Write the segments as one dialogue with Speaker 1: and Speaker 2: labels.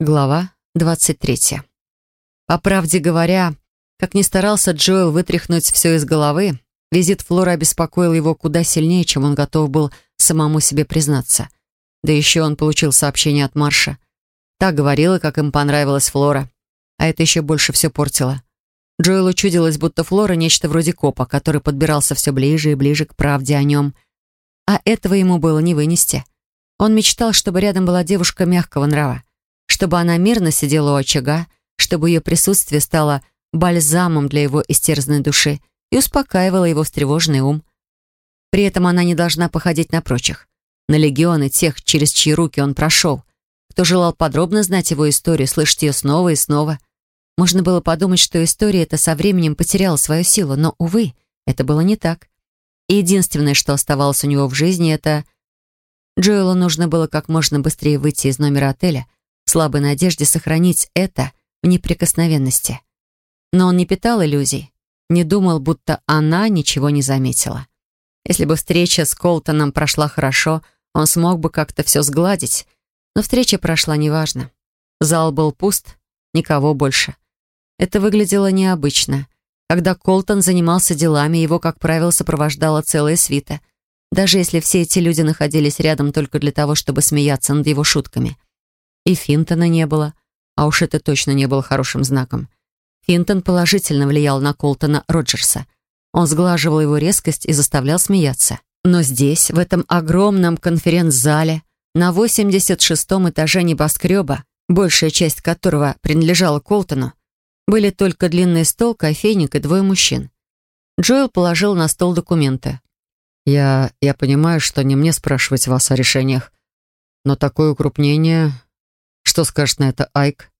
Speaker 1: Глава 23. По правде говоря, как ни старался Джоэл вытряхнуть все из головы, визит Флоры обеспокоил его куда сильнее, чем он готов был самому себе признаться. Да еще он получил сообщение от Марша. Так говорила, как им понравилась Флора. А это еще больше все портило. Джоэлу чудилось, будто Флора нечто вроде копа, который подбирался все ближе и ближе к правде о нем. А этого ему было не вынести. Он мечтал, чтобы рядом была девушка мягкого нрава чтобы она мирно сидела у очага, чтобы ее присутствие стало бальзамом для его истерзанной души и успокаивало его встревоженный ум. При этом она не должна походить на прочих, на легионы тех, через чьи руки он прошел, кто желал подробно знать его историю, слышать ее снова и снова. Можно было подумать, что история эта со временем потеряла свою силу, но, увы, это было не так. И единственное, что оставалось у него в жизни, это... Джоэлу нужно было как можно быстрее выйти из номера отеля, слабой надежде сохранить это в неприкосновенности. Но он не питал иллюзий, не думал, будто она ничего не заметила. Если бы встреча с Колтоном прошла хорошо, он смог бы как-то все сгладить, но встреча прошла неважно. Зал был пуст, никого больше. Это выглядело необычно. Когда Колтон занимался делами, его, как правило, сопровождала целая свита, даже если все эти люди находились рядом только для того, чтобы смеяться над его шутками. И Финтона не было. А уж это точно не было хорошим знаком. Финтон положительно влиял на Колтона Роджерса. Он сглаживал его резкость и заставлял смеяться. Но здесь, в этом огромном конференц-зале, на 86-м этаже небоскреба, большая часть которого принадлежала Колтону, были только длинный стол, кофейник и двое мужчин. Джоэл положил на стол документы. «Я... я понимаю, что не мне спрашивать вас о решениях, но такое укрупнение что скажет на это Айк?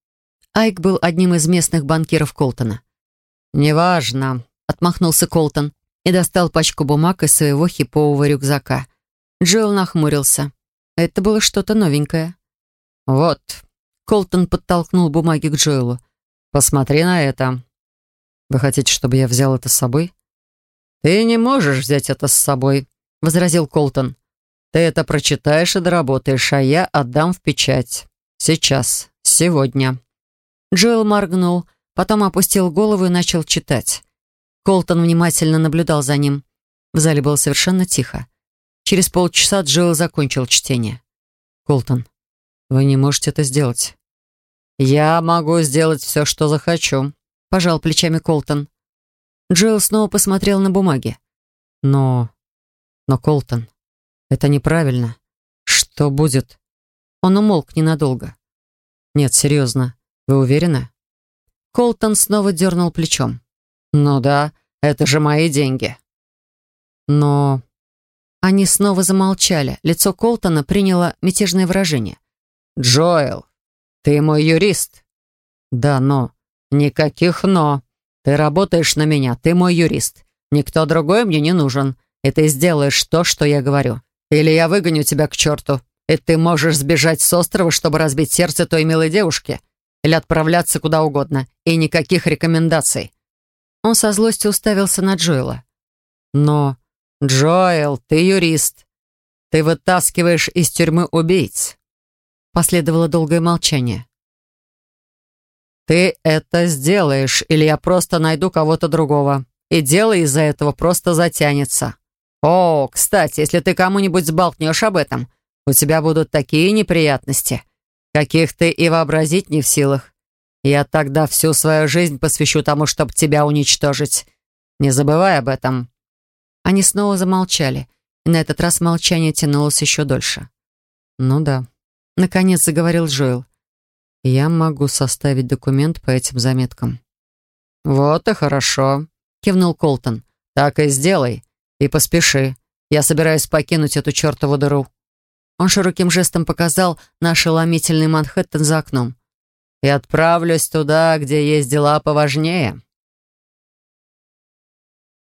Speaker 1: Айк был одним из местных банкиров Колтона. «Неважно», — отмахнулся Колтон и достал пачку бумаг из своего хипового рюкзака. Джоэл нахмурился. Это было что-то новенькое. «Вот», — Колтон подтолкнул бумаги к Джоэлу. «Посмотри на это». «Вы хотите, чтобы я взял это с собой?» «Ты не можешь взять это с собой», — возразил Колтон. «Ты это прочитаешь и доработаешь, а я отдам в печать». Сейчас. Сегодня». Джоэл моргнул, потом опустил голову и начал читать. Колтон внимательно наблюдал за ним. В зале было совершенно тихо. Через полчаса Джоэл закончил чтение. «Колтон, вы не можете это сделать». «Я могу сделать все, что захочу», — пожал плечами Колтон. Джоэл снова посмотрел на бумаги. «Но... но, Колтон, это неправильно. Что будет?» Он умолк ненадолго. «Нет, серьезно. Вы уверены?» Колтон снова дернул плечом. «Ну да, это же мои деньги». «Но...» Они снова замолчали. Лицо Колтона приняло мятежное выражение. «Джоэл, ты мой юрист». «Да, но...» «Никаких «но». Ты работаешь на меня, ты мой юрист. Никто другой мне не нужен. И ты сделаешь то, что я говорю. Или я выгоню тебя к черту. И ты можешь сбежать с острова, чтобы разбить сердце той милой девушки. Или отправляться куда угодно. И никаких рекомендаций». Он со злостью уставился на Джоэла. «Но, Джоэл, ты юрист. Ты вытаскиваешь из тюрьмы убийц». Последовало долгое молчание. «Ты это сделаешь, или я просто найду кого-то другого. И дело из-за этого просто затянется. О, кстати, если ты кому-нибудь сболтнешь об этом, у тебя будут такие неприятности, каких ты и вообразить не в силах. Я тогда всю свою жизнь посвящу тому, чтобы тебя уничтожить. Не забывай об этом». Они снова замолчали, и на этот раз молчание тянулось еще дольше. «Ну да», — наконец заговорил Джоэл. «Я могу составить документ по этим заметкам». «Вот и хорошо», — кивнул Колтон. «Так и сделай. И поспеши. Я собираюсь покинуть эту чертову дыру». Он широким жестом показал на ошеломительный Манхэттен за окном. «И отправлюсь туда, где есть дела поважнее».